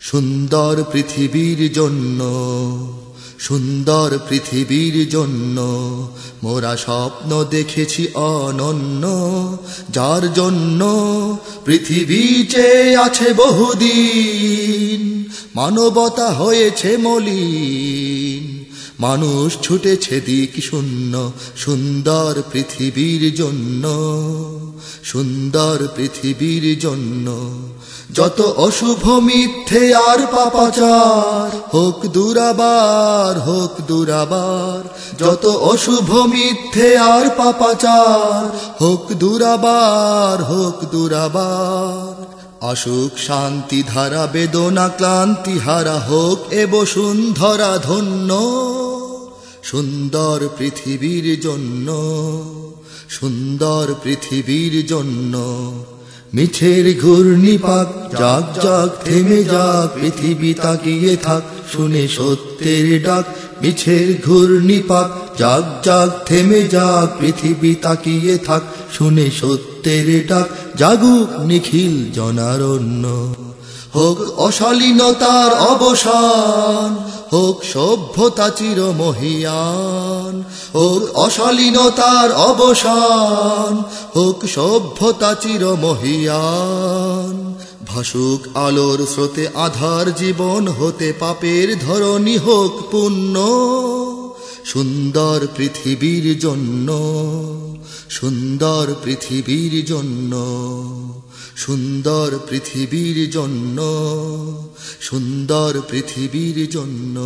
সুন্দর পৃথিবীর জন্য, সুন্দর পৃথিবীর জন্য, মোরা স্বপ্ন দেখেছি অনন্য, যার জন্য পৃথিবী চেয়ে আছে বহুদিন, মানবতা হয়েছে মলিন, মানুষ ছুটেছে দিক শূন্য, সুন্দর পৃথিবীর জন্য। সুন্দর পৃথিবীর জন্য। যত অশুভ মিথ্যে আর পাপাচার, হোক দুরাবার হোক দুরাবার। যত অশুভ মিথ্যে আর পাপাচার, হোক দুরাবার হোক দুরাবার। অসুখ, শান্তি, ধারা, বেদনা, ক্লান্তি, হারা, হোক এ বসুন্ধরা ধন্য। সুন্দর পৃথিবীর জন্য। সুন্দর পৃথিবীর জন্য। মিছের ঘূর্ণি পাক, যাক যাক, থেমে যাক, পৃথিবী তাকিয়ে থাক, শুনে সত্যের ডাক। মিছের ঘূর্ণি পাক, যাক যাক, থেমে যাক, পৃথিবী তাকিয়ে থাক, শুনে সত্যের ডাক। জাগুক নিখিল জনারণ্য, হোক অশালীনতার অবসান হোক সভ্যতা চির মহিয়ান হোক অশালীনতার অবসান, হোক সভ্যতা চির মহিয়ান ভাসুক আলোর স্রোতে আধার জীবন হতে পাপের ধরণী হোক পুণ্য, সুন্দর পৃথিবীর জন্য। সুন্দর পৃথিবীর জন্য সুন্দর পৃথিবীর জন্য সুন্দর পৃথিবীর জন্য।